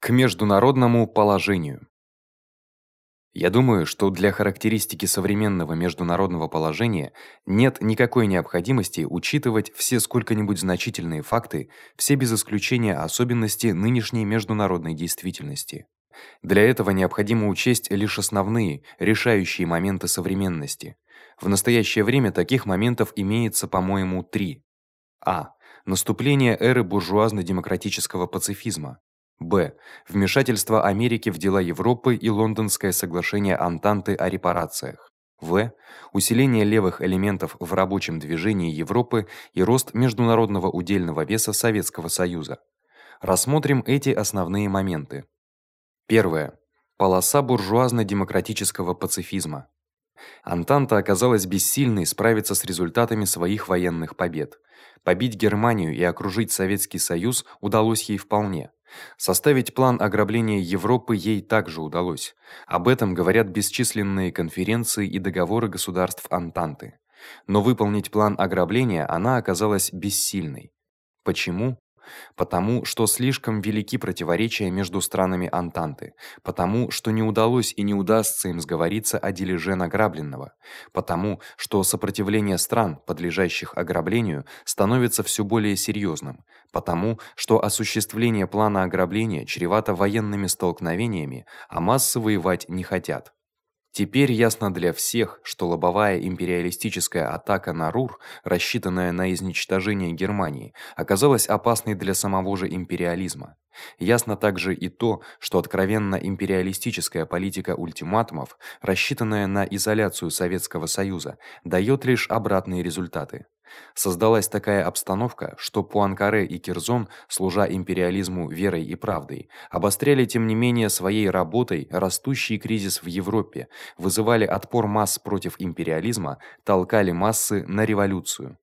К международному положению. Я думаю, что для характеристики современного международного положения нет никакой необходимости учитывать все сколько-нибудь значительные факты, все без исключения особенности нынешней международной действительности. Для этого необходимо учесть лишь основные, решающие моменты современности. В настоящее время таких моментов имеется, по-моему, три. А. Наступление эры буржуазно-демократического пацифизма. Б. Вмешательство Америки в дела Европы и Лондонское соглашение Антанты о репарациях. В. Усиление левых элементов в рабочем движении Европы и рост международного удельного веса Советского Союза. Рассмотрим эти основные моменты. Первое. Полоса буржуазно-демократического пацифизма. Антанта оказалась бессильной справиться с результатами своих военных побед. Побить Германию и окружить Советский Союз удалось ей вполне. Составить план ограбления Европы ей также удалось. Об этом говорят бесчисленные конференции и договоры государств Антанты. Но выполнить план ограбления она оказалась бессильной. Почему? Потому что слишком велики противоречия между странами Антанты, потому что не удалось и не удастся им сговориться о дележе награбленного, потому что сопротивление стран, подлежащих ограблению, становится всё более серьёзным, потому что осуществление плана ограбления чревато военными столкновениями, а массы воевать не хотят. Теперь ясно для всех, что лобовая империалистическая атака на Рур, рассчитанная на изничтожение Германии, оказалась опасной для самого же империализма. Ясно также и то, что откровенно империалистическая политика ультиматумов, рассчитанная на изоляцию Советского Союза, даёт лишь обратные результаты. Создалась такая обстановка, что Пуанкаре и Кирзон, служа империализму верой и правдой, обостряли тем не менее своей работой растущий кризис в Европе, вызывали отпор масс против империализма, толкали массы на революцию.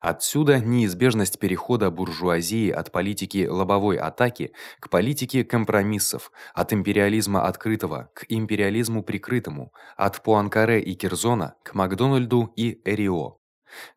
Отсюда неизбежность перехода буржуазии от политики лобовой атаки к политике компромиссов, от империализма открытого к империализму прикрытому, от Пуанкаре и Кирзона к Макдональду и Эрио.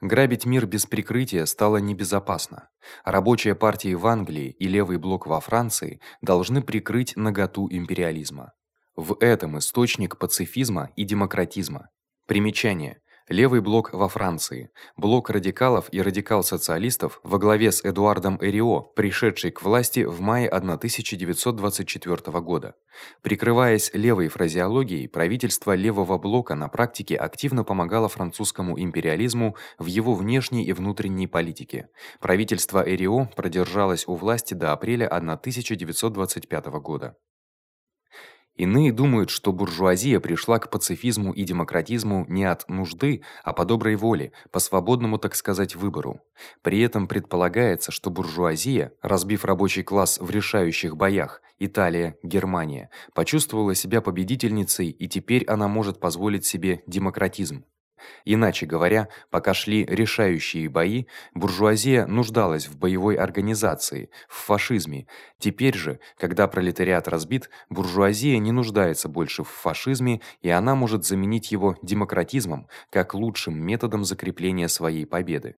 Грабить мир без прикрытия стало небезопасно. Рабочая партия в Англии и левый блок во Франции должны прикрыть наготу империализма. В этом источник пацифизма и демократизма. Примечание: Левый блок во Франции, блок радикалов и радикал-социалистов во главе с Эдуардом Эрио, пришедший к власти в мае 1924 года. Прикрываясь левой фразеологией, правительство левого блока на практике активно помогало французскому империализму в его внешней и внутренней политике. Правительство Эрио продержалось у власти до апреля 1925 года. Иные думают, что буржуазия пришла к пацифизму и демократизму не от нужды, а по доброй воле, по свободному, так сказать, выбору. При этом предполагается, что буржуазия, разбив рабочий класс в решающих боях Италия, Германия, почувствовала себя победительницей, и теперь она может позволить себе демократизм. Иначе говоря, пока шли решающие бои, буржуазия нуждалась в боевой организации, в фашизме. Теперь же, когда пролетариат разбит, буржуазия не нуждается больше в фашизме, и она может заменить его демократизмом как лучшим методом закрепления своей победы.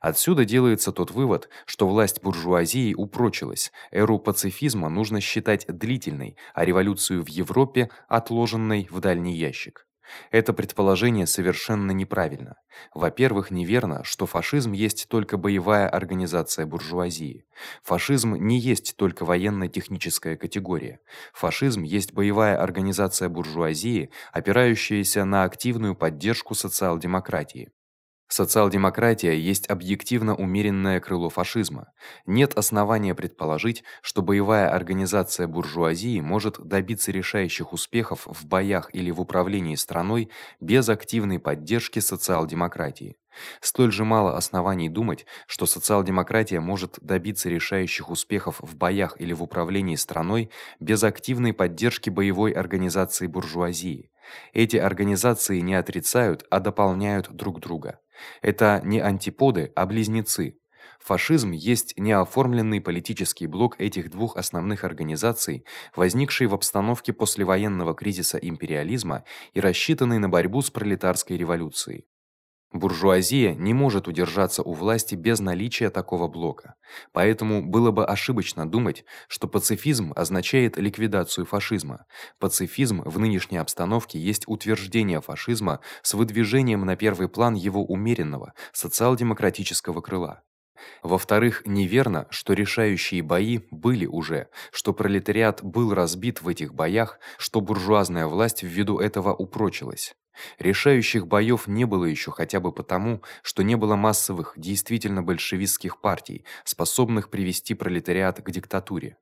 Отсюда делается тот вывод, что власть буржуазии упрочилась. Эру пацифизма нужно считать длительной, а революцию в Европе отложенной в дальний ящик. Это предположение совершенно неправильно. Во-первых, неверно, что фашизм есть только боевая организация буржуазии. Фашизм не есть только военно-техническая категория. Фашизм есть боевая организация буржуазии, опирающаяся на активную поддержку социал-демократии. Социал-демократия есть объективно умеренное крыло фашизма. Нет основания предположить, что боевая организация буржуазии может добиться решающих успехов в боях или в управлении страной без активной поддержки социал-демократии. Столь же мало оснований думать, что социал-демократия может добиться решающих успехов в боях или в управлении страной без активной поддержки боевой организации буржуазии. Эти организации не отрицают, а дополняют друг друга. Это не антиподы, а близнецы. Фашизм есть неоформленный политический блок этих двух основных организаций, возникший в обстановке послевоенного кризиса империализма и рассчитанный на борьбу с пролетарской революцией. Буржуазия не может удержаться у власти без наличия такого блока. Поэтому было бы ошибочно думать, что пацифизм означает ликвидацию фашизма. Пацифизм в нынешней обстановке есть утверждение фашизма с выдвижением на первый план его умеренного социал-демократического крыла. Во-вторых, неверно, что решающие бои были уже, что пролетариат был разбит в этих боях, что буржуазная власть ввиду этого упрочилась. Решающих боёв не было ещё хотя бы потому, что не было массовых, действительно большевистских партий, способных привести пролетариат к диктатуре.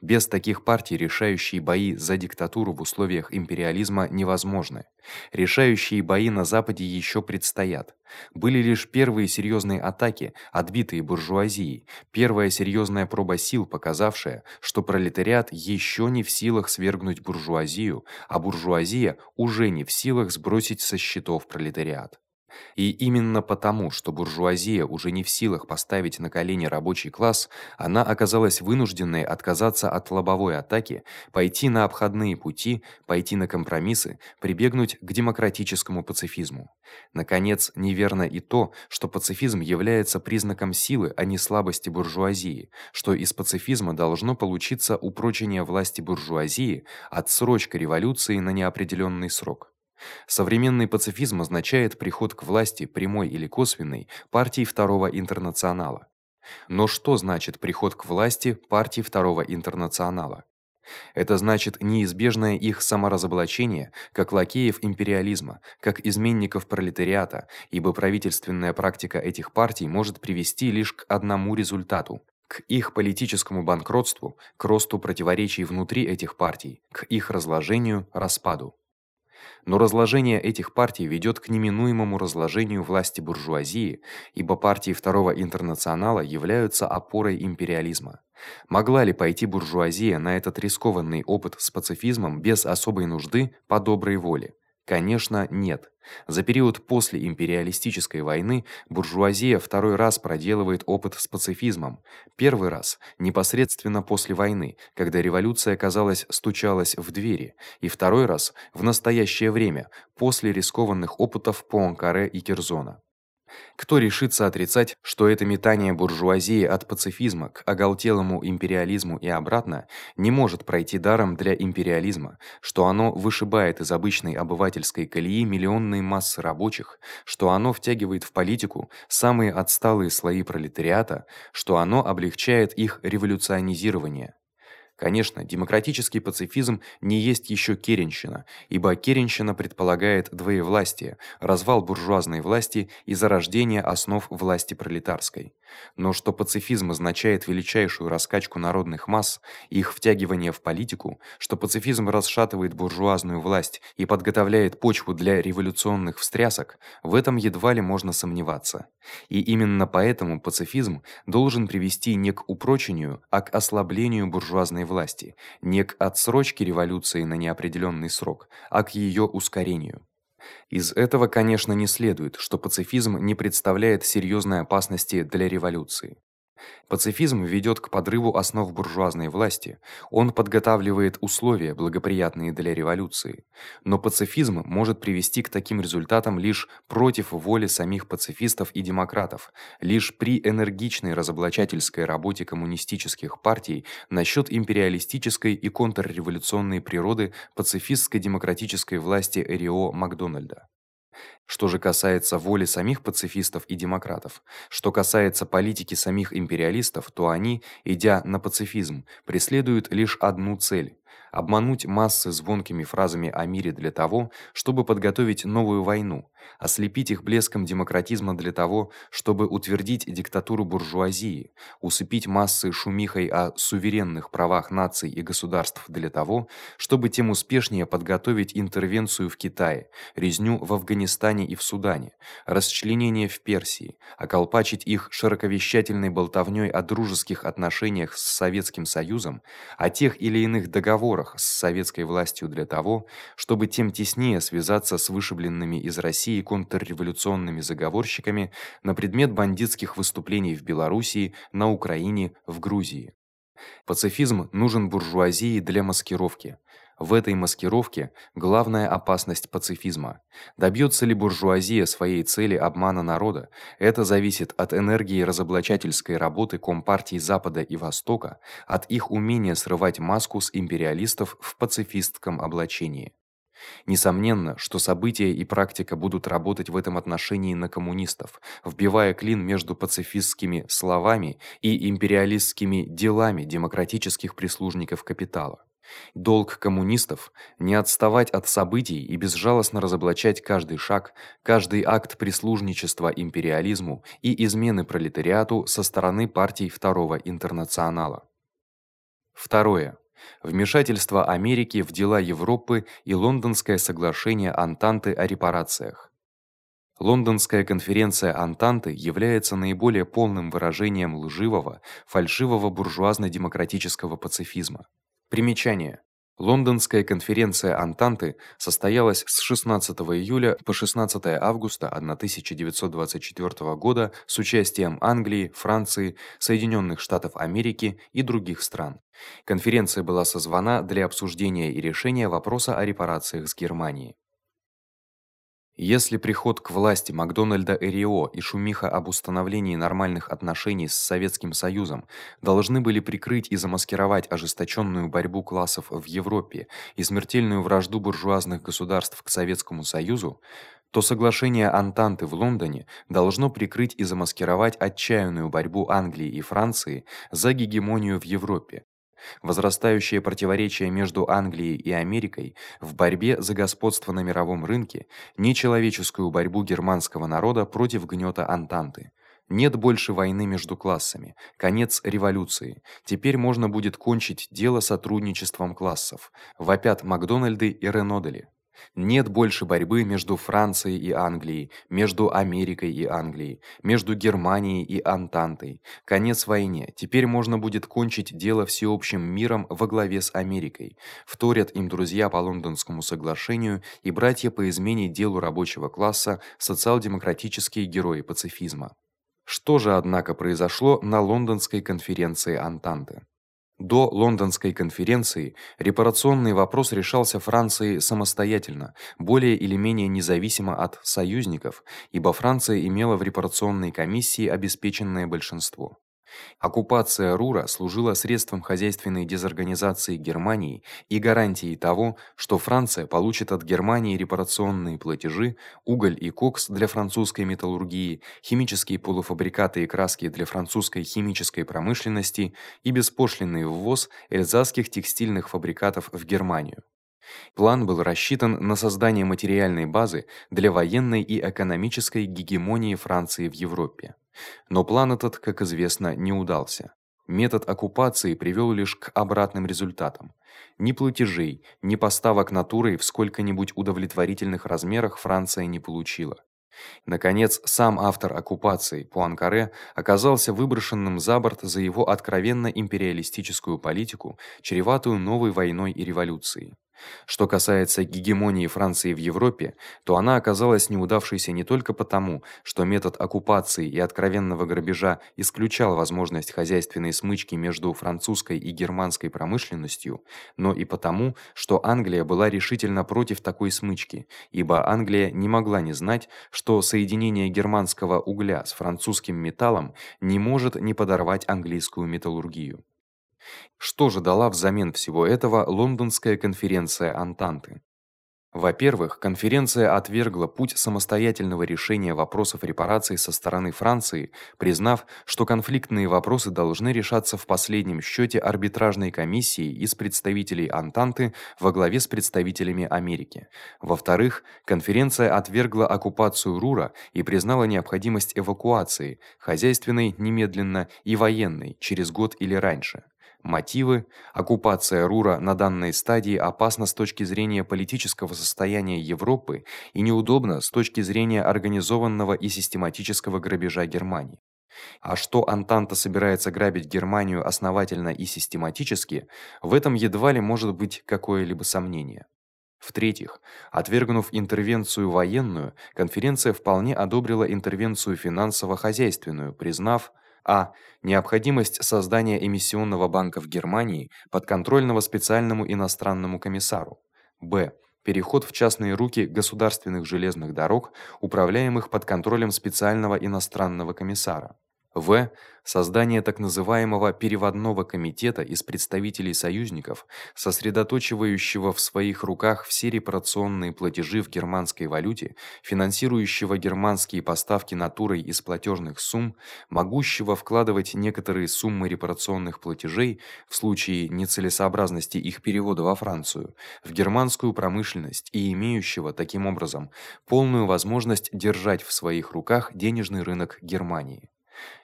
Без таких партий решающие бои за диктатуру в условиях империализма невозможны. Решающие бои на западе ещё предстоят. Были лишь первые серьёзные атаки, отбитые буржуазией, первая серьёзная проба сил, показавшая, что пролетариат ещё не в силах свергнуть буржуазию, а буржуазия уже не в силах сбросить со счетов пролетариат. И именно потому, что буржуазия уже не в силах поставить на колени рабочий класс, она оказалась вынужденной отказаться от лобовой атаки, пойти на обходные пути, пойти на компромиссы, прибегнуть к демократическому пацифизму. Наконец, неверно и то, что пацифизм является признаком силы, а не слабости буржуазии, что из пацифизма должно получиться упрочение власти буржуазии, отсрочка революции на неопределённый срок. Современный пацифизм означает приход к власти прямой или косвенной партии Второго интернационала. Но что значит приход к власти партии Второго интернационала? Это значит неизбежное их саморазоблачение как лакеев империализма, как изменников пролетариата, ибо правительственная практика этих партий может привести лишь к одному результату к их политическому банкротству, к росту противоречий внутри этих партий, к их разложению, распаду. Но разложение этих партий ведёт к неминуемому разложению власти буржуазии, ибо партии Второго интернационала являются опорой империализма. Могла ли пойти буржуазия на этот рискованный опыт с пацифизмом без особой нужды по доброй воле? Конечно, нет. За период после империалистической войны буржуазия второй раз проделывает опыт с пацифизмом. Первый раз непосредственно после войны, когда революция, казалось, стучалась в двери, и второй раз в настоящее время, после рискованных опытов по Анкаре и Керзона. Кто решится отрицать, что это метание буржуазии от пацифизма к оголтелому империализму и обратно не может пройти даром для империализма, что оно вышибает из обычной обывательской колеи миллионные массы рабочих, что оно втягивает в политику самые отсталые слои пролетариата, что оно облегчает их революционизирование? Конечно, демократический пацифизм не есть ещё керенщина, ибо керенщина предполагает двоевластие, развал буржуазной власти и зарождение основ власти пролетарской. Но что пацифизм означает величайшую раскачку народных масс, их втягивание в политику, что пацифизм расшатывает буржуазную власть и подготовляет почву для революционных встрясок, в этом едва ли можно сомневаться. И именно поэтому пацифизм должен привести не к упрочению, а к ослаблению буржуазной власти, не к отсрочке революции на неопределённый срок, а к её ускорению. Из этого, конечно, не следует, что пацифизм не представляет серьёзной опасности для революции. Пацифизм ведёт к подрыву основ буржуазной власти. Он подготавливает условия, благоприятные для революции. Но пацифизм может привести к таким результатам лишь против воли самих пацифистов и демократов, лишь при энергичной разоблачательской работе коммунистических партий насчёт империалистической и контрреволюционной природы пацифистской демократической власти Эрио Макдональда. Что же касается воли самих пацифистов и демократов, что касается политики самих империалистов, то они, идя на пацифизм, преследуют лишь одну цель обмануть массы звонкими фразами о мире для того, чтобы подготовить новую войну, ослепить их блеском демократизма для того, чтобы утвердить диктатуру буржуазии, усыпить массы шумихой о суверенных правах наций и государств для того, чтобы тем успешнее подготовить интервенцию в Китае, резню в Афганистане и в Судане, расчленение в Персии, околпачить их широковещательной болтовнёй о дружеских отношениях с Советским Союзом, о тех или иных договорах переговорах с советской властью для того, чтобы тем теснее связаться с вышибленными из России контрреволюционными заговорщиками на предмет бандитских выступлений в Белоруссии, на Украине, в Грузии. пацифизм нужен буржуазии для маскировки. В этой маскировке главная опасность пацифизма. Добьётся ли буржуазия своей цели обмана народа, это зависит от энергии разоблачательской работы компартий Запада и Востока, от их умения срывать маску с империалистов в пацифистском облачении. Несомненно, что события и практика будут работать в этом отношении на коммунистов, вбивая клин между пацифистскими словами и империалистскими делами демократических прислужников капитала. Долг коммунистов не отставать от событий и безжалостно разоблачать каждый шаг, каждый акт прислужничества империализму и измены пролетариату со стороны партий Второго интернационала. Второе. Вмешательство Америки в дела Европы и Лондонское соглашение Антанты о репарациях. Лондонская конференция Антанты является наиболее полным выражением лживого, фальшивого буржуазно-демократического пацифизма. Примечание: Лондонская конференция Антанты состоялась с 16 июля по 16 августа 1924 года с участием Англии, Франции, Соединённых Штатов Америки и других стран. Конференция была созвана для обсуждения и решения вопроса о репарациях с Германией. Если приход к власти Макдональда Эрио и шумиха об установлении нормальных отношений с Советским Союзом должны были прикрыть и замаскировать ожесточённую борьбу классов в Европе и смертельную вражду буржуазных государств к Советскому Союзу, то соглашение Антанты в Лондоне должно прикрыть и замаскировать отчаянную борьбу Англии и Франции за гегемонию в Европе, Возрастающее противоречие между Англией и Америкой в борьбе за господство на мировом рынке, нечеловеческую борьбу германского народа против гнёта Антанты. Нет больше войны между классами. Конец революции. Теперь можно будет кончить дело сотрудничеством классов. Вопят Макдональды и Ренодели. Нет больше борьбы между Францией и Англией, между Америкой и Англией, между Германией и Антантой. Конец войне. Теперь можно будет кончить дело всеобщим миром во главе с Америкой. Вторят им друзья по Лондонскому соглашению и братья по измене делу рабочего класса, социал-демократические герои пацифизма. Что же однако произошло на Лондонской конференции Антанты? До Лондонской конференции репарационный вопрос решался Францией самостоятельно, более или менее независимо от союзников, ибо Франция имела в репарационной комиссии обеспеченное большинство. Оккупация Рура служила средством хозяйственной дезорганизации Германии и гарантией того, что Франция получит от Германии репарационные платежи, уголь и кокс для французской металлургии, химические полуфабрикаты и краски для французской химической промышленности и беспошлинный ввоз эльзасских текстильных фабрикатов в Германию. План был рассчитан на создание материальной базы для военной и экономической гегемонии Франции в Европе. Но план этот, как известно, не удался. Метод оккупации привёл лишь к обратным результатам. Ни платежей, ни поставок натурой в сколько-нибудь удовлетворительных размерах Франция не получила. Наконец, сам автор оккупации Пуанкаре оказался выброшенным за борт за его откровенно империалистическую политику, чреватую новой войной и революцией. Что касается гегемонии Франции в Европе, то она оказалась неудавшейся не только потому, что метод оккупации и откровенного грабежа исключал возможность хозяйственной смычки между французской и германской промышленностью, но и потому, что Англия была решительно против такой смычки, ибо Англия не могла не знать, что соединение германского угля с французским металлом не может не подорвать английскую металлургию. Что же дала взамен всего этого Лондонская конференция Антанты? Во-первых, конференция отвергла путь самостоятельного решения вопросов репараций со стороны Франции, признав, что конфликтные вопросы должны решаться в последнем счёте арбитражной комиссией из представителей Антанты во главе с представителями Америки. Во-вторых, конференция отвергла оккупацию Рура и признала необходимость эвакуации, хозяйственной немедленно и военной через год или раньше. Мотивы: оккупация Рура на данной стадии опасна с точки зрения политического состояния Европы и неудобна с точки зрения организованного и систематического грабежа Германии. А что Антанта собирается грабить Германию основательно и систематически, в этом едва ли может быть какое-либо сомнение. В-третьих, отвергнув интервенцию военную, конференция вполне одобрила интервенцию финансово-хозяйственную, признав А. Необходимость создания эмиссионного банка в Германии, подконтрольного специальному иностранному комиссару. Б. Переход в частные руки государственных железных дорог, управляемых под контролем специального иностранного комиссара. В. Создание так называемого переводного комитета из представителей союзников, сосредотачивающего в своих руках все репарационные платежи в германской валюте, финансирующего германские поставки натурой из платежных сумм, могущего вкладывать некоторые суммы репарационных платежей в случае нецелесообразности их перевода во Францию в германскую промышленность и имеющего таким образом полную возможность держать в своих руках денежный рынок Германии.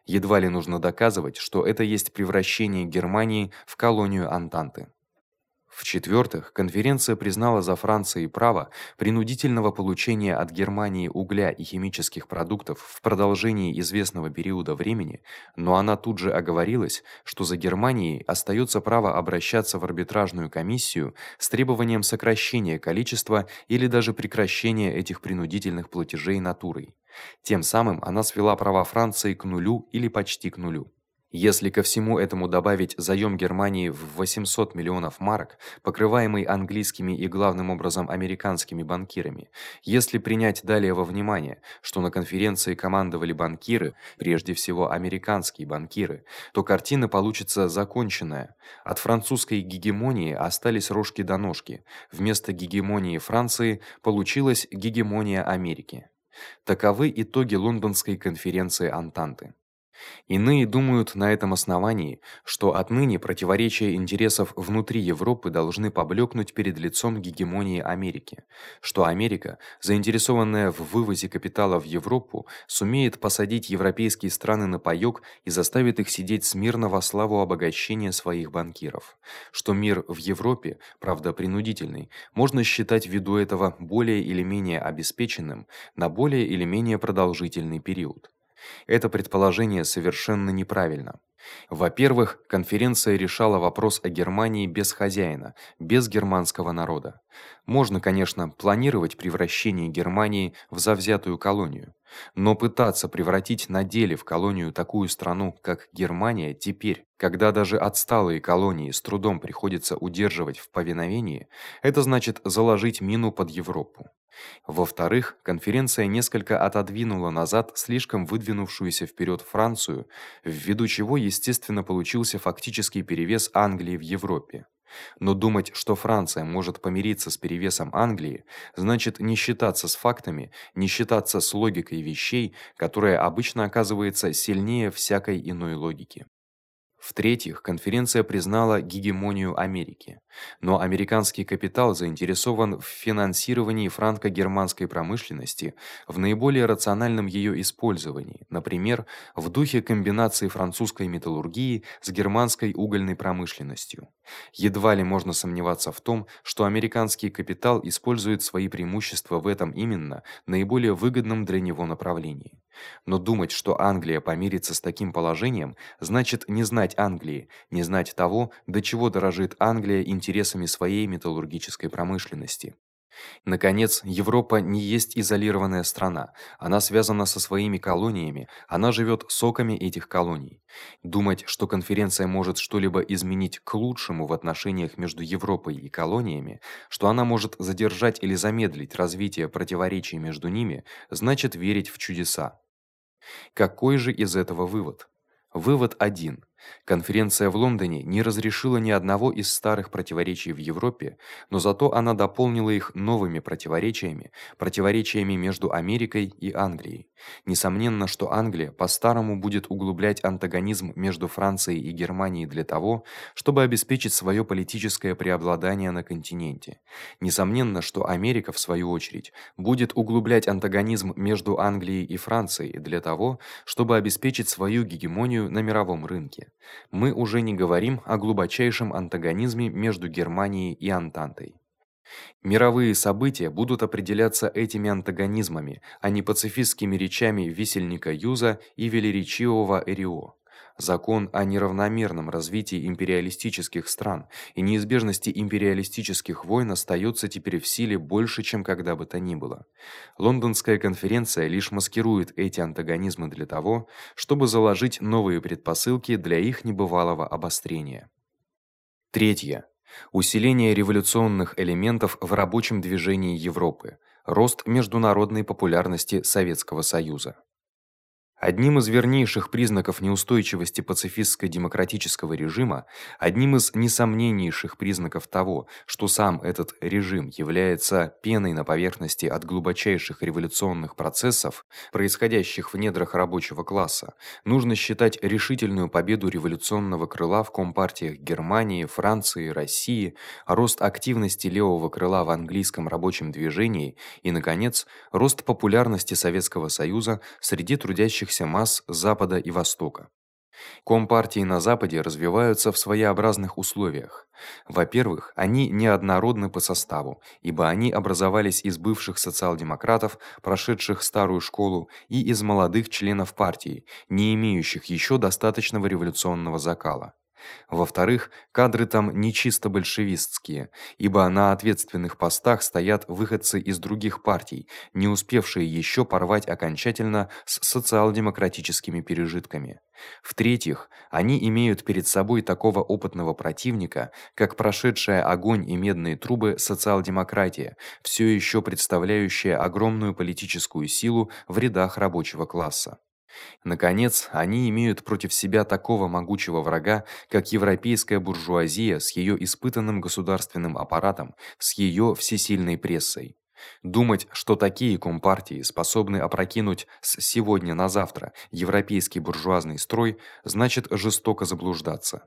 Едва ли нужно доказывать, что это есть превращение Германии в колонию Антанты. В-четвертых, конференция признала за Францией право принудительного получения от Германии угля и химических продуктов в продолжении известного периода времени, но она тут же оговорилась, что за Германией остаётся право обращаться в арбитражную комиссию с требованием сокращения количества или даже прекращения этих принудительных платежей натурой. Тем самым она свела права Франции к нулю или почти к нулю. Если ко всему этому добавить заём Германии в 800 миллионов марок, покрываемый английскими и главным образом американскими банкирами, если принять далее во внимание, что на конференции командовали банкиры, прежде всего американские банкиры, то картина получится законченная. От французской гегемонии остались рожки до ножки. Вместо гегемонии Франции получилась гегемония Америки. Таковы итоги Лондонской конференции Антанты. Иные думают на этом основании, что отныне противоречия интересов внутри Европы должны поблёкнуть перед лицом гегемонии Америки, что Америка, заинтересованная в вывозе капитала в Европу, сумеет посадить европейские страны на паёк и заставит их сидеть смирно во славу обогащения своих банкиров. Что мир в Европе, правда, принудительный, можно считать ввиду этого более или менее обеспеченным на более или менее продолжительный период. Это предположение совершенно неправильно. Во-первых, конференция решала вопрос о Германии без хозяина, без германского народа. Можно, конечно, планировать превращение Германии в завзятую колонию, но пытаться превратить на деле в колонию такую страну, как Германия, теперь, когда даже отсталые колонии с трудом приходится удерживать в повиновении, это значит заложить мину под Европу. Во-вторых, конференция несколько отодвинула назад слишком выдвинувшуюся вперёд Францию, ввиду чего, естественно, получился фактический перевес Англии в Европе. Но думать, что Франция может помириться с перевесом Англии, значит не считаться с фактами, не считаться с логикой вещей, которая обычно оказывается сильнее всякой иной логики. В-третьих, конференция признала гегемонию Америки, но американский капитал заинтересован в финансировании франко-германской промышленности в наиболее рациональном её использовании, например, в духе комбинации французской металлургии с германской угольной промышленностью. Едва ли можно сомневаться в том, что американский капитал использует свои преимущества в этом именно наиболее выгодном для него направлении. Но думать, что Англия помирится с таким положением, значит не знать Англии, не знать того, до чего дорожит Англия интересами своей металлургической промышленности. Наконец, Европа не есть изолированная страна. Она связана со своими колониями, она живёт соками этих колоний. Думать, что конференция может что-либо изменить к лучшему в отношениях между Европой и колониями, что она может задержать или замедлить развитие противоречий между ними, значит верить в чудеса. Какой же из этого вывод? Вывод один: Конференция в Лондоне не разрешила ни одного из старых противоречий в Европе, но зато она дополнила их новыми противоречиями, противоречиями между Америкой и Англией. Несомненно, что Англия по-старому будет углублять антагонизм между Францией и Германией для того, чтобы обеспечить своё политическое преобладание на континенте. Несомненно, что Америка в свою очередь будет углублять антагонизм между Англией и Францией для того, чтобы обеспечить свою гегемонию на мировом рынке. Мы уже не говорим о глубочайшем антагонизме между Германией и Антантой. Мировые события будут определяться этими антагонизмами, а не пацифистскими речами висельника Юза и велеречивого Эрио. Закон о неравномерном развитии империалистических стран и неизбежности империалистических войн остаётся теперь в силе больше, чем когда бы то ни было. Лондонская конференция лишь маскирует эти антагонизмы для того, чтобы заложить новые предпосылки для их небывалого обострения. Третье. Усиление революционных элементов в рабочем движении Европы. Рост международной популярности Советского Союза. Одним из вернейших признаков неустойчивости пацифистско-демократического режима, одним из несомненнейших признаков того, что сам этот режим является пеной на поверхности от глубочайших революционных процессов, происходящих в недрах рабочего класса, нужно считать решительную победу революционного крыла в компартиях Германии, Франции, России, рост активности левого крыла в английском рабочем движении и наконец, рост популярности Советского Союза среди трудящихся трудящихся масс Запада и Востока. Компартии на западе развиваются в своеобразных условиях. Во-первых, они неоднородны по составу, ибо они образовались из бывших социал-демократов, прошедших старую школу, и из молодых членов партии, не имеющих ещё достаточного революционного закала. Во-вторых, кадры там не чисто большевистские, ибо на ответственных постах стоят выходцы из других партий, не успевшие ещё порвать окончательно с социал-демократическими пережитками. В-третьих, они имеют перед собой такого опытного противника, как прошедшая огонь и медные трубы социал-демократия, всё ещё представляющая огромную политическую силу в рядах рабочего класса. Наконец, они имеют против себя такого могучего врага, как европейская буржуазия с её испытанным государственным аппаратом, с её всесильной прессой. Думать, что такие компартии способны опрокинуть с сегодня на завтра европейский буржуазный строй, значит жестоко заблуждаться.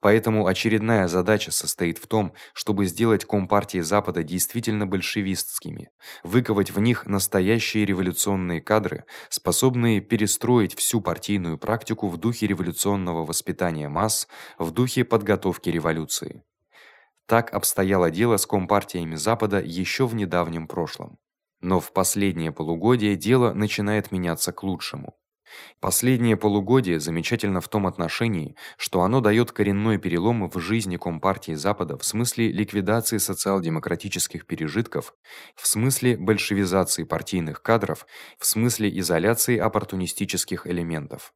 Поэтому очередная задача состоит в том, чтобы сделать компартии Запада действительно большевистскими, выковать в них настоящие революционные кадры, способные перестроить всю партийную практику в духе революционного воспитания масс, в духе подготовки революции. Так обстояло дело с компартиями Запада ещё в недавнем прошлом. Но в последнее полугодие дело начинает меняться к лучшему. Последнее полугодие замечательно в том отношении, что оно даёт коренной перелом в жизни компартии Запада в смысле ликвидации социал-демократических пережитков, в смысле большевизации партийных кадров, в смысле изоляции оппортунистических элементов.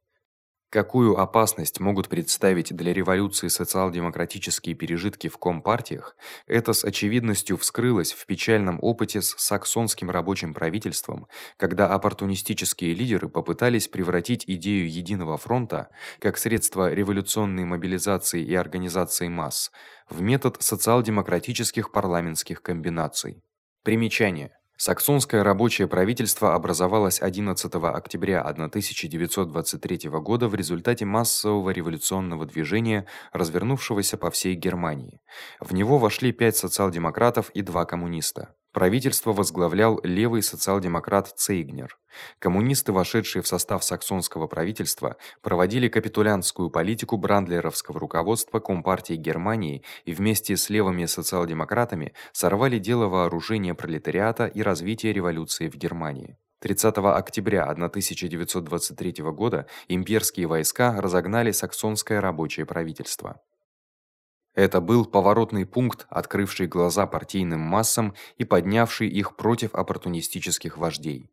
Какую опасность могут представить для революции социал-демократические пережитки в компартиях, это с очевидностью вскрылось в печальном опыте с саксонским рабочим правительством, когда оппортунистические лидеры попытались превратить идею единого фронта как средство революционной мобилизации и организации масс в метод социал-демократических парламентских комбинаций. Примечание: Саксонское рабочее правительство образовалось 11 октября 1923 года в результате массового революционного движения, развернувшегося по всей Германии. В него вошли 5 социал-демократов и 2 коммуниста. Правительство возглавлял левый социал-демократ Цейгнер. Коммунисты, вошедшие в состав саксонского правительства, проводили капитулянтскую политику брандлеровского руководства Компартии Германии и вместе с левыми социал-демократами сорвали дело вооружения пролетариата и развития революции в Германии. 30 октября 1923 года имперские войска разогнали саксонское рабочее правительство. Это был поворотный пункт, открывший глаза партийным массам и поднявший их против оппортунистических вождей.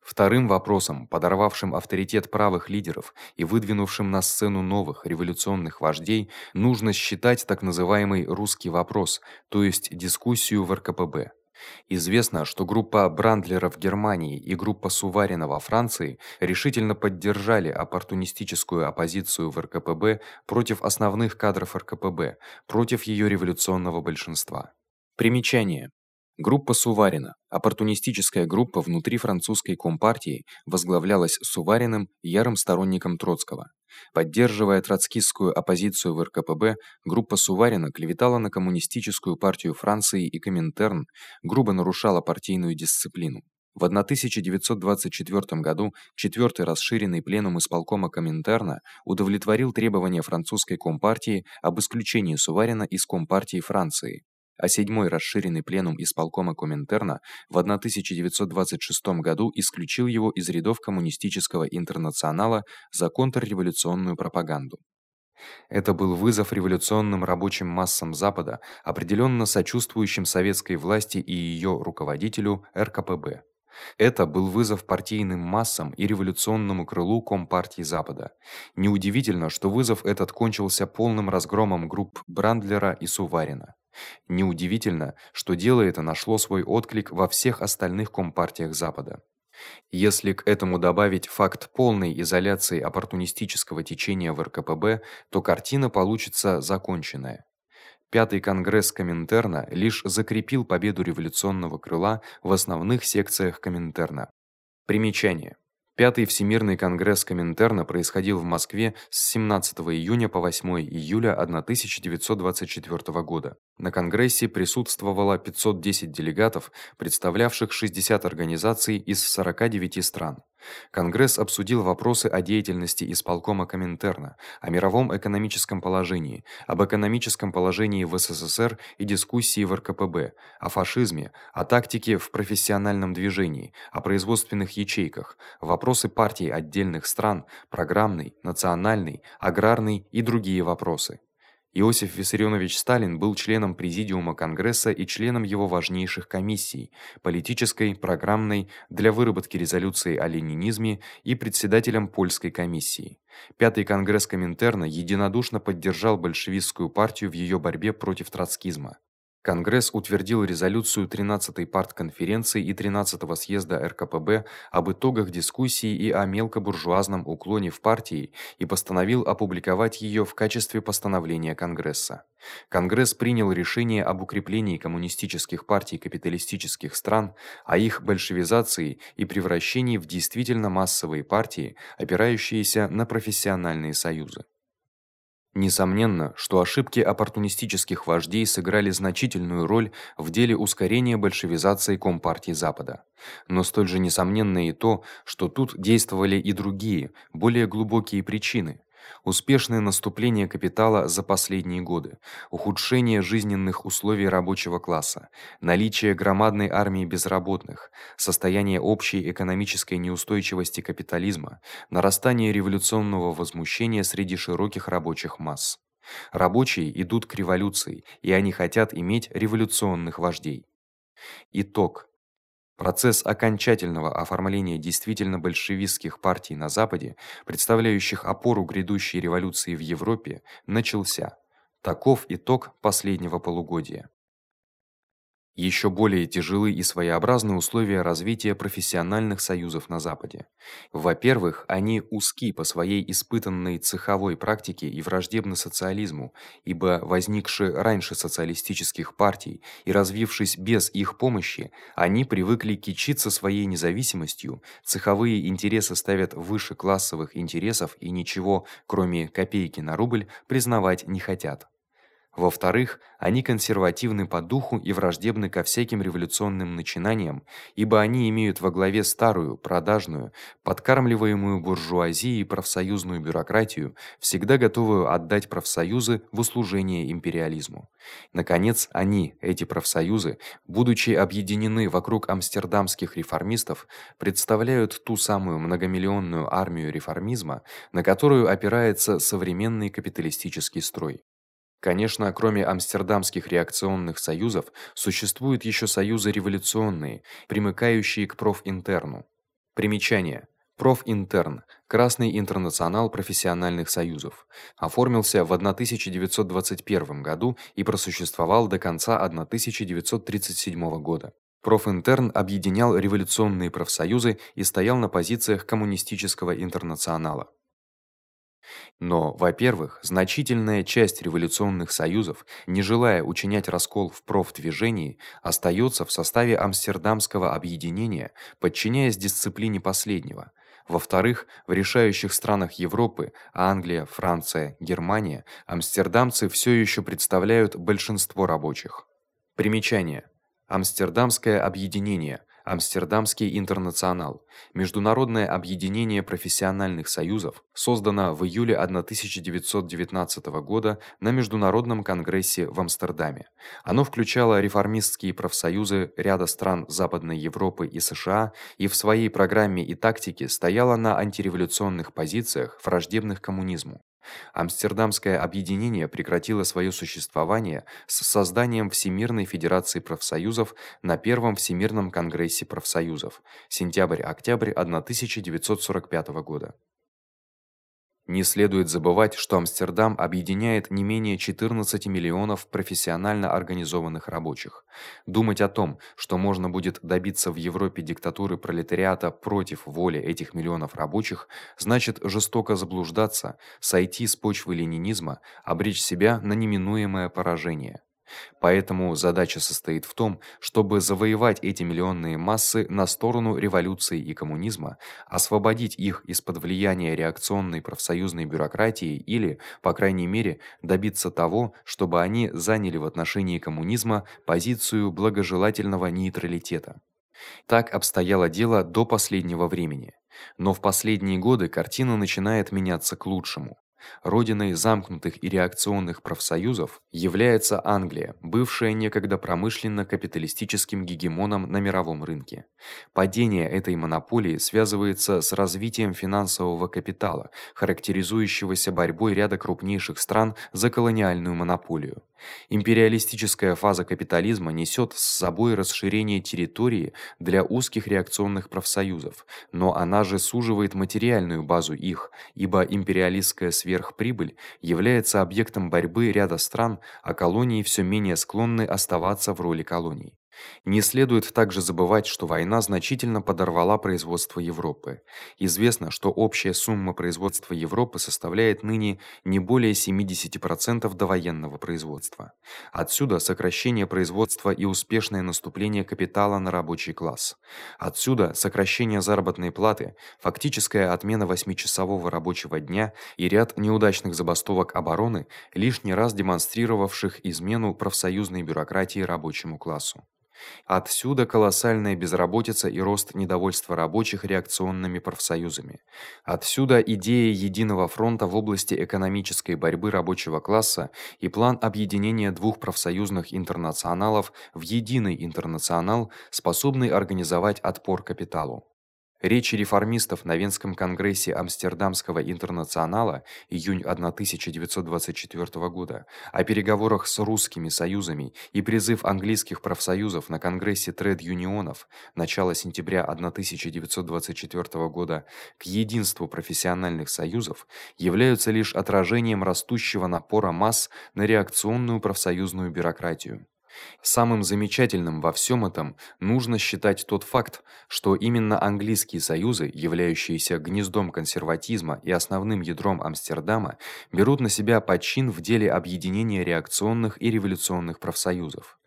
Вторым вопросом, подорвавшим авторитет правых лидеров и выдвинувшим на сцену новых революционных вождей, нужно считать так называемый русский вопрос, то есть дискуссию в РКПБ. Известно, что группа Брандлера в Германии и группа Суварина во Франции решительно поддержали оппортунистическую оппозицию в РКПБ против основных кадров РКПБ, против её революционного большинства. Примечание: Группа Суварина, оппортунистическая группа внутри французской компартии, возглавлялась Сувариным, ярым сторонником Троцкого. Поддерживая троцкистскую оппозицию в РКПБ, группа Суварина клеветала на коммунистическую партию Франции и Коминтерн, грубо нарушала партийную дисциплину. В 1924 году четвёртый расширенный пленум исполкома Коминтерна удовлетворил требования французской компартии об исключении Суварина из компартии Франции. А седьмой расширенный пленум исполкома Коминтерна в 1926 году исключил его из рядов коммунистического интернационала за контрреволюционную пропаганду. Это был вызов революционным рабочим массам Запада, определённо сочувствующим советской власти и её руководителю РКПБ. Это был вызов партийным массам и революционному крылу Компартии Запада. Неудивительно, что вызов этот кончился полным разгромом групп Брандлера и Суварина. Неудивительно, что дело это нашло свой отклик во всех остальных компартиях Запада. Если к этому добавить факт полной изоляции оппортунистического течения в РКПБ, то картина получится законченная. Пятый конгресс Коминтерна лишь закрепил победу революционного крыла в основных секциях Коминтерна. Примечание: Пятый Всемирный конгресс Коминтерна происходил в Москве с 17 июня по 8 июля 1924 года. На конгрессе присутствовало 510 делегатов, представлявших 60 организаций из 49 стран. Конгресс обсудил вопросы о деятельности исполкома Коминтерна, о мировом экономическом положении, об экономическом положении в СССР и дискуссии в РКПБ, о фашизме, о тактике в профессиональном движении, о производственных ячейках, вопросы партий отдельных стран, программный, национальный, аграрный и другие вопросы. Иосиф Виссарионович Сталин был членом президиума Конгресса и членом его важнейших комиссий: политической, программной, для выработки резолюции о ленинизме и председателем польской комиссии. Пятый конгресс Коминтерна единодушно поддержал большевистскую партию в её борьбе против троцкизма. Конгресс утвердил резолюцию 13-й партконференции и 13-го съезда РКПБ об итогах дискуссий и о мелкобуржуазном уклоне в партии и постановил опубликовать её в качестве постановления Конгресса. Конгресс принял решение об укреплении коммунистических партий капиталистических стран, о их большевизации и превращении в действительно массовые партии, опирающиеся на профессиональные союзы. Несомненно, что ошибки оппортунистических вождей сыграли значительную роль в деле ускорения большевизации компартии Запада. Но столь же несомненно и то, что тут действовали и другие, более глубокие причины, успешное наступление капитала за последние годы, ухудшение жизненных условий рабочего класса, наличие громадной армии безработных, состояние общей экономической неустойчивости капитализма, нарастание революционного возмущения среди широких рабочих масс. Рабочие идут к революции, и они хотят иметь революционных вождей. Итог Процесс окончательного оформления действительно большевистских партий на западе, представляющих опору грядущей революции в Европе, начался. Таков итог последнего полугодия. Ещё более тяжелы и своеобразны условия развития профессиональных союзов на западе. Во-первых, они узки по своей испытанной цеховой практике и враждебны социализму, ибо возникшие раньше социалистических партий и развившись без их помощи, они привыкли кичиться своей независимостью, цеховые интересы ставят выше классовых интересов и ничего, кроме копейки на рубль, признавать не хотят. Во-вторых, они консервативны по духу и враждебны ко всяким революционным начинаниям, ибо они имеют во главе старую, продажную, подкармливаемую буржуазией профсоюзную бюрократию, всегда готовую отдать профсоюзы в услужение империализму. Наконец, они, эти профсоюзы, будучи объединены вокруг амстердамских реформистов, представляют ту самую многомиллионную армию реформизма, на которую опирается современный капиталистический строй. Конечно, кроме амстердамских реакционных союзов, существуют ещё союзы революционные, примыкающие к профинтерну. Примечание: Профинтерн Красный интернационал профессиональных союзов. Оформился в 1921 году и просуществовал до конца 1937 года. Профинтерн объединял революционные профсоюзы и стоял на позициях коммунистического интернационала. Но, во-первых, значительная часть революционных союзов, не желая учинять раскол в профдвижении, остаётся в составе Амстердамского объединения, подчиняясь дисциплине последнего. Во-вторых, в решающих странах Европы Англия, Франция, Германия амстердамцы всё ещё представляют большинство рабочих. Примечание: Амстердамское объединение Амстердамский интернационал международное объединение профессиональных союзов, создано в июле 1919 года на международном конгрессе в Амстердаме. Оно включало реформистские профсоюзы ряда стран Западной Европы и США и в своей программе и тактике стояло на антиреволюционных позициях, враждебных коммунизму. Амстердамское объединение прекратило своё существование с созданием Всемирной федерации профсоюзов на первом Всемирном конгрессе профсоюзов. Сентябрь-октябрь 1945 года. Не следует забывать, что Амстердам объединяет не менее 14 миллионов профессионально организованных рабочих. Думать о том, что можно будет добиться в Европе диктатуры пролетариата против воли этих миллионов рабочих, значит жестоко заблуждаться, сойти с почвы ленинизма, обречь себя на неминуемое поражение. Поэтому задача состоит в том, чтобы завоевать эти миллионные массы на сторону революции и коммунизма, освободить их из-под влияния реакционной профсоюзной бюрократии или, по крайней мере, добиться того, чтобы они заняли в отношении коммунизма позицию благожелательного нейтралитета. Так обстояло дело до последнего времени. Но в последние годы картина начинает меняться к лучшему. Родиной замкнутых и реакционных профсоюзов является Англия, бывшая некогда промышленно-капиталистическим гегемоном на мировом рынке. Падение этой монополии связывается с развитием финансового капитала, характеризующегося борьбой ряда крупнейших стран за колониальную монополию. Империалистическая фаза капитализма несёт с собой расширение территории для узких реакционных профсоюзов, но она же суживает материальную базу их, ибо империалистская сверхприбыль является объектом борьбы ряда стран, а колонии всё менее склонны оставаться в роли колоний. Не следует также забывать, что война значительно подорвала производство Европы. Известно, что общая сумма производства Европы составляет ныне не более 70% довоенного производства. Отсюда сокращение производства и успешное наступление капитала на рабочий класс. Отсюда сокращение заработной платы, фактическая отмена восьмичасового рабочего дня и ряд неудачных забастовок обороны, лишний раз демонстрировавших измену профсоюзной бюрократии рабочему классу. Отсюда колоссальная безработица и рост недовольства рабочих реакционными профсоюзами. Отсюда идея единого фронта в области экономической борьбы рабочего класса и план объединения двух профсоюзных интернационалов в единый интернационал, способный организовать отпор капиталу. Речи реформистов на Венском конгрессе Амстердамского интернационала июнь 1924 года о переговорах с русскими союзами и призыв английских профсоюзов на конгрессе тред-юнионов начала сентября 1924 года к единству профессиональных союзов являются лишь отражением растущего напора масс на реакционную профсоюзную бюрократию. Самым замечательным во всем этом нужно считать тот факт, что именно английские союзы, являющиеся гнездом консерватизма и основным ядром Амстердама, берут на себя подчин в деле объединения реакционных и революционных профсоюзов.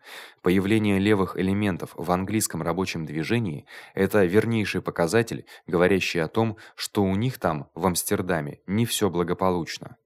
Появление левых элементов в английском рабочем движении это вернейший показатель, говорящий о том, что у них там в Амстердаме не всё благополучно.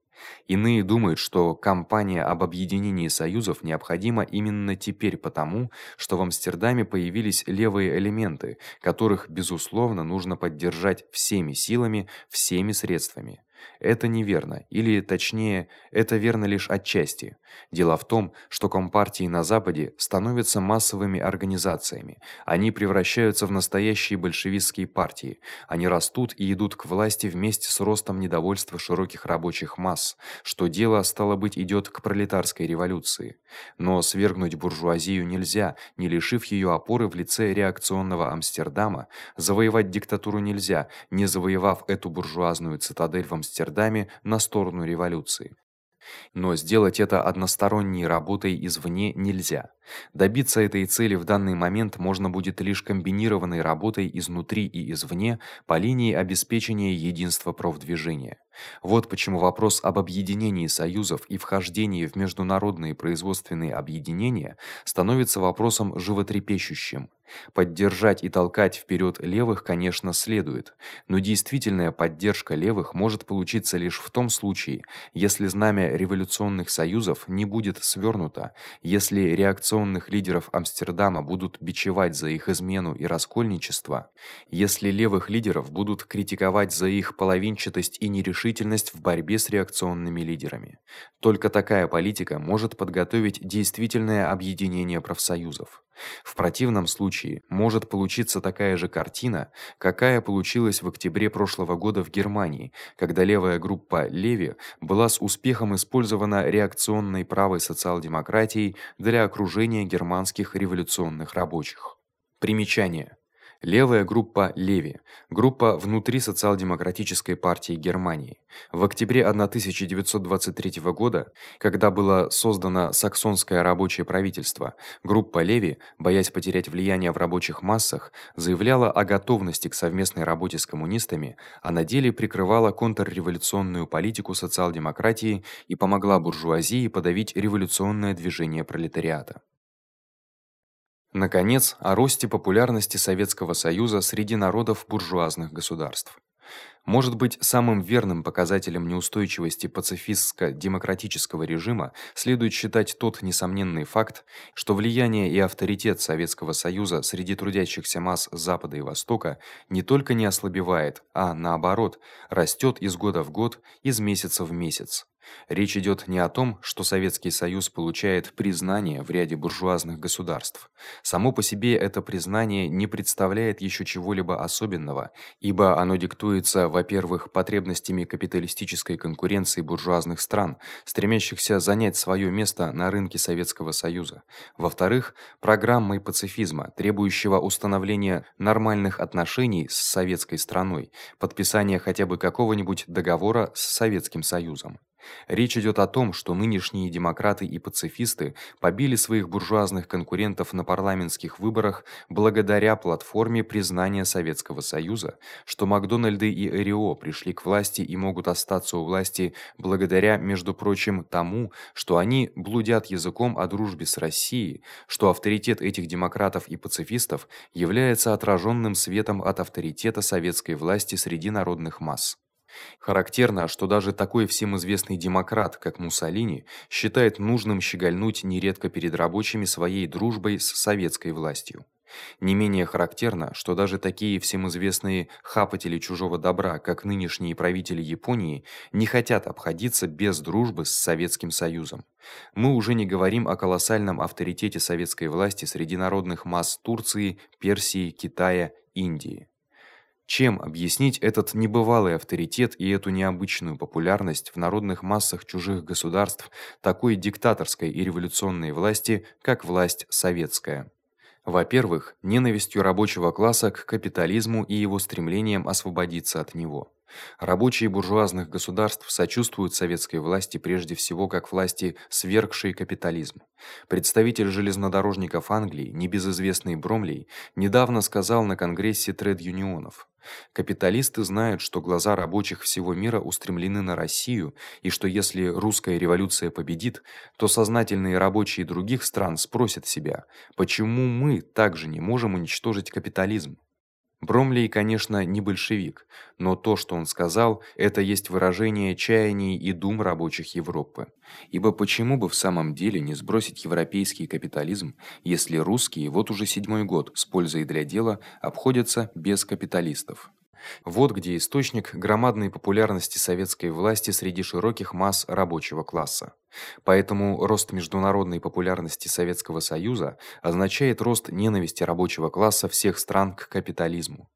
Иные думают, что кампания об объединении союзов необходима именно теперь потому, что в Амстердаме появились левые элементы, которых безусловно нужно поддержать всеми силами, всеми средствами. Это неверно, или точнее, это верно лишь отчасти. Дело в том, что компартии на западе становятся массовыми организациями. Они превращаются в настоящие большевистские партии. Они растут и идут к власти вместе с ростом недовольства широких рабочих масс, что дело стало быть идёт к пролетарской революции. Но свергнуть буржуазию нельзя, не лишив её опоры в лице реакционного Амстердама, завоевать диктатуру нельзя, не завоевав эту буржуазную цитадель в Амстердаме Амстердаме на сторону революции. Но сделать это односторонней работой извне нельзя. Добиться этой цели в данный момент можно будет лишь комбинированной работой изнутри и извне по линии обеспечения единства профдвижения. Вот почему вопрос об объединении союзов и вхождении в международные производственные объединения становится вопросом животрепещущим. Поддержать и толкать вперед левых, конечно, следует, но действительная поддержка левых может получиться лишь в том случае, если знамя революционных союзов не будет свёрнуто, если реакция революционных лидеров Амстердама будут бичевать за их измену и раскольничество, если левых лидеров будут критиковать за их половинчатость и нерешительность в борьбе с реакционными лидерами. Только такая политика может подготовить действительное объединение профсоюзов. В противном случае может получиться такая же картина, какая получилась в октябре прошлого года в Германии, когда левая группа Леви была с успехом использована реакционной правой социал-демократией для окружения германских революционных рабочих. Примечание: Левая группа Леви группа внутри социал-демократической партии Германии. В октябре 1923 года, когда было создано саксонское рабочее правительство, группа Леви, боясь потерять влияние в рабочих массах, заявляла о готовности к совместной работе с коммунистами, а на деле прикрывала контрреволюционную политику социал-демократии и помогла буржуазии подавить революционное движение пролетариата. Наконец, о росте популярности Советского Союза среди народов буржуазных государств. Может быть, самым верным показателем неустойчивости пацифистско-демократического режима следует считать тот несомненный факт, что влияние и авторитет Советского Союза среди трудящихся масс Запада и Востока не только не ослабевает, а наоборот, растёт из года в год, из месяца в месяц. Речь идёт не о том, что Советский Союз получает признание в ряде буржуазных государств. Само по себе это признание не представляет ещё чего-либо особенного, ибо оно диктуется, во-первых, потребностями капиталистической конкуренции буржуазных стран, стремящихся занять своё место на рынке Советского Союза. Во-вторых, программой пацифизма, требующего установления нормальных отношений с советской страной, подписания хотя бы какого-нибудь договора с Советским Союзом. Речь идёт о том, что нынешние демократы и пацифисты побили своих буржуазных конкурентов на парламентских выборах благодаря платформе признания Советского Союза, что Макдональды и ЭРИО пришли к власти и могут остаться у власти благодаря, между прочим, тому, что они блудят языком о дружбе с Россией, что авторитет этих демократов и пацифистов является отражённым светом от авторитета советской власти среди народных масс. Характерно, что даже такой всем известный демократ, как Муссолини, считает нужным щегольнуть нередко перед рабочими своей дружбой с советской властью. Не менее характерно, что даже такие всем известные хапатели чужого добра, как нынешние правители Японии, не хотят обходиться без дружбы с Советским Союзом. Мы уже не говорим о колоссальном авторитете советской власти среди народных масс Турции, Персии, Китая, Индии. Чем объяснить этот небывалый авторитет и эту необычную популярность в народных массах чужих государств такой диктаторской и революционной власти, как власть советская? Во-первых, ненавистью рабочего класса к капитализму и его стремлением освободиться от него. Рабочие буржуазных государств сочувствуют советской власти прежде всего как власти, свергшей капитализм. Представитель железнодорожников Англии, небезызвестный Бромлей, недавно сказал на конгрессе тред-юнионов: Капиталисты знают, что глаза рабочих всего мира устремлены на Россию, и что если русская революция победит, то сознательные рабочие других стран спросят себя: почему мы также не можем уничтожить капитализм? Бромлей, конечно, не большевик, но то, что он сказал, это есть выражение чаяний и дум рабочих Европы. Ибо почему бы в самом деле не сбросить европейский капитализм, если русские вот уже седьмой год с пользой для дела обходятся без капиталистов? Вот где источник громадной популярности советской власти среди широких масс рабочего класса. Поэтому рост международной популярности Советского Союза означает рост ненависти рабочего класса всех стран к капитализму.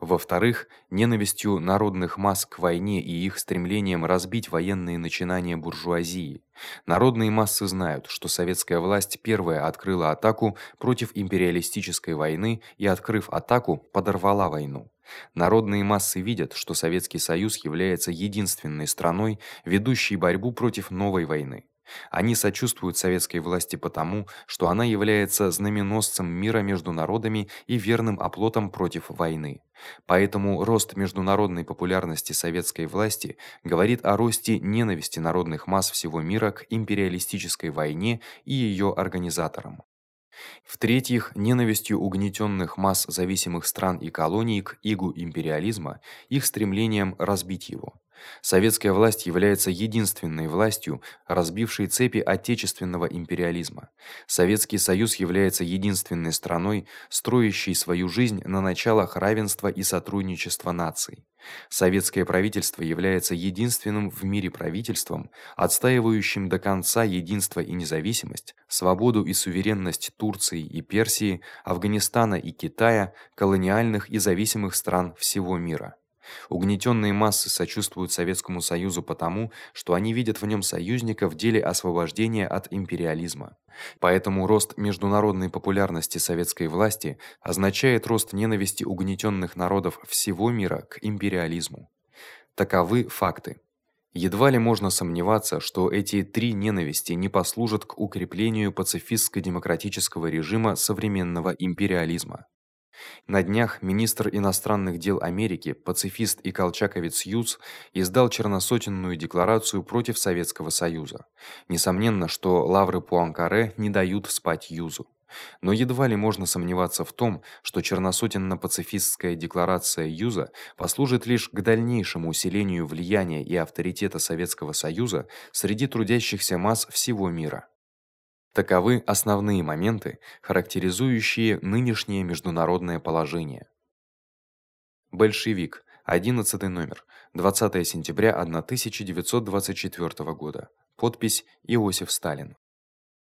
Во-вторых, ненавистью народных масс к войне и их стремлением разбить военные начинания буржуазии. Народные массы знают, что советская власть первая открыла атаку против империалистической войны и открыв атаку, подорвала войну. Народные массы видят, что Советский Союз является единственной страной, ведущей борьбу против новой войны. Они сочувствуют советской власти потому, что она является знаменосцем мира между народами и верным оплотом против войны. Поэтому рост международной популярности советской власти говорит о росте ненависти народных масс всего мира к империалистической войне и её организаторам. В-третьих, ненавистью угнетённых масс зависимых стран и колоний к игу империализма, их стремлением разбить его. Советская власть является единственной властью, разбившей цепи отечественного империализма. Советский Союз является единственной страной, строящей свою жизнь на началах равенства и сотрудничества наций. Советское правительство является единственным в мире правительством, отстаивающим до конца единство и независимость, свободу и суверенность Турции и Персии, Афганистана и Китая, колониальных и зависимых стран всего мира. Угнетённые массы сочувствуют Советскому Союзу потому, что они видят в нём союзника в деле освобождения от империализма. Поэтому рост международной популярности советской власти означает рост ненависти угнетённых народов всего мира к империализму. Таковы факты. Едва ли можно сомневаться, что эти три ненависти не послужат к укреплению пацифистско-демократического режима современного империализма. На днях министр иностранных дел Америки, пацифист и колчаковец Юц издал черносотенную декларацию против Советского Союза. Несомненно, что лавры Пуанкаре не дают спать Юзу. Но едва ли можно сомневаться в том, что черносотенно-пацифистская декларация Юза послужит лишь к дальнейшему усилению влияния и авторитета Советского Союза среди трудящихся масс всего мира. Таковы основные моменты, характеризующие нынешнее международное положение. Большевик. 11 номер. 20 сентября 1924 года. Подпись Иосиф Сталин.